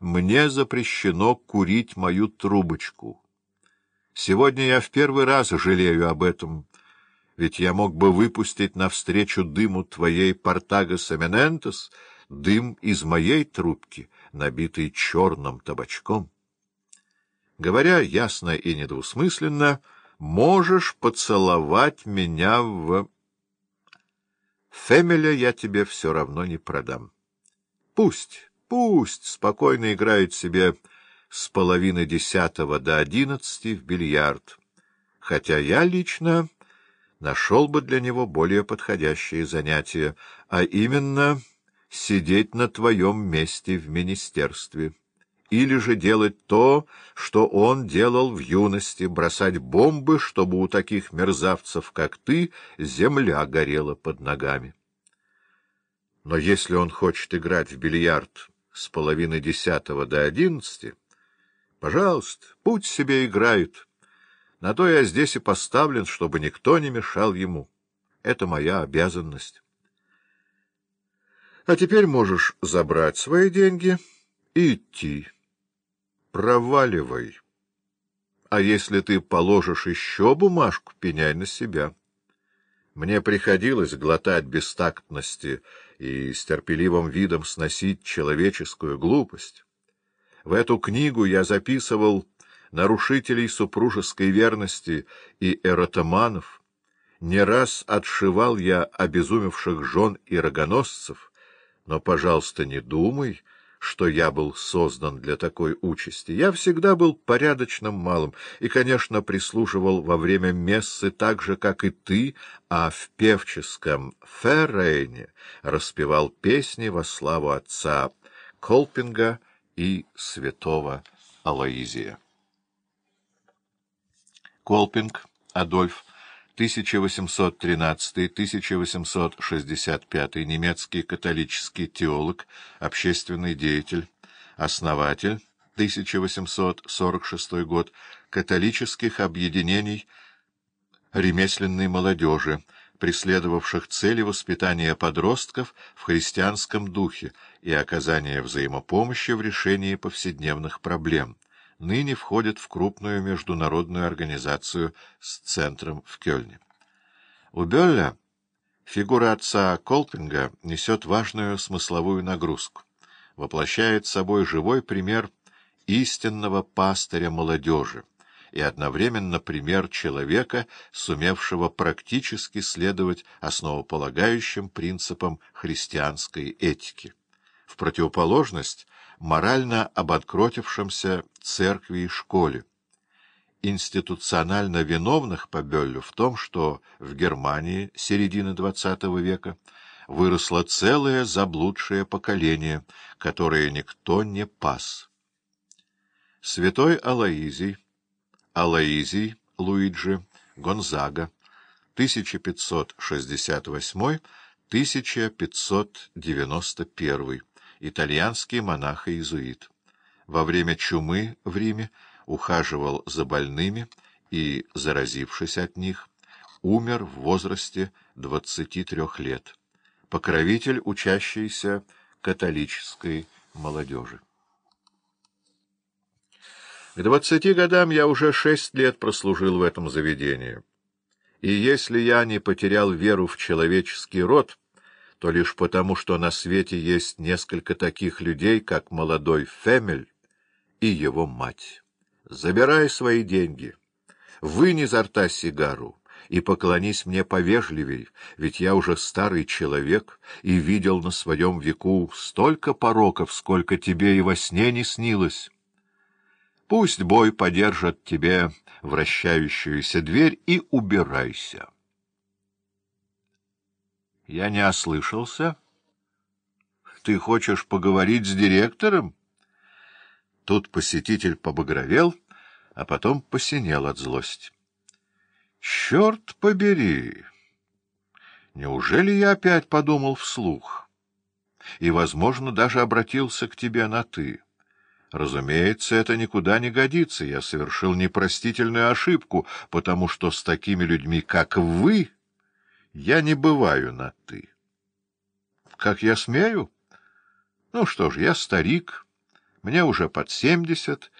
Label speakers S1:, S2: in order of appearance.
S1: мне запрещено курить мою трубочку. Сегодня я в первый раз жалею об этом, ведь я мог бы выпустить навстречу дыму твоей Портагас Эминентес дым из моей трубки, набитый черным табачком. Говоря ясно и недвусмысленно, можешь поцеловать меня в... Фемеля я тебе все равно не продам. Пусть, пусть спокойно играет себе с половины десятого до одиннадцати в бильярд, хотя я лично нашел бы для него более подходящее занятие, а именно сидеть на твоем месте в министерстве или же делать то, что он делал в юности, бросать бомбы, чтобы у таких мерзавцев, как ты, земля горела под ногами. Но если он хочет играть в бильярд с половины десятого до одиннадцати, пожалуйста, пусть себе играют. На то я здесь и поставлен, чтобы никто не мешал ему. Это моя обязанность. А теперь можешь забрать свои деньги и идти проваливай. А если ты положишь еще бумажку, пеняй на себя. Мне приходилось глотать бестактности и с терпеливым видом сносить человеческую глупость. В эту книгу я записывал нарушителей супружеской верности и эротоманов. Не раз отшивал я обезумевших жен и рогоносцев, но, пожалуйста, не думай, что я был создан для такой участи. Я всегда был порядочным малым и, конечно, прислуживал во время мессы так же, как и ты, а в певческом феррейне распевал песни во славу отца Колпинга и святого Алоизия. Колпинг Адольф 1813-1865 немецкий католический теолог, общественный деятель, основатель 1846 год католических объединений ремесленной молодежи, преследовавших цели воспитания подростков в христианском духе и оказания взаимопомощи в решении повседневных проблем ныне входит в крупную международную организацию с центром в Кёльне. У Бёлля фигура отца Колпинга несет важную смысловую нагрузку, воплощает собой живой пример истинного пастыря молодежи и одновременно пример человека, сумевшего практически следовать основополагающим принципам христианской этики. В противоположность морально обанкротившемся церкви и школе, институционально виновных по Бёллю в том, что в Германии середины XX века выросло целое заблудшее поколение, которое никто не пас. Святой Алаизий, Алаизий Луиджи Гонзага, 1568-1591 итальянский монах-иезуит. Во время чумы в Риме ухаживал за больными и, заразившись от них, умер в возрасте 23 лет. Покровитель учащейся католической молодежи. К двадцати годам я уже шесть лет прослужил в этом заведении. И если я не потерял веру в человеческий род, то лишь потому, что на свете есть несколько таких людей, как молодой Фемель и его мать. Забирай свои деньги, вынь изо рта сигару и поклонись мне повежливей, ведь я уже старый человек и видел на своем веку столько пороков, сколько тебе и во сне не снилось. Пусть бой подержит тебе вращающуюся дверь и убирайся. Я не ослышался. Ты хочешь поговорить с директором? Тут посетитель побагровел, а потом посинел от злости. Черт побери! Неужели я опять подумал вслух? И, возможно, даже обратился к тебе на «ты». Разумеется, это никуда не годится. Я совершил непростительную ошибку, потому что с такими людьми, как вы я не бываю на «ты». Как я смею? Ну что ж, я старик, Мне уже под семьдесят,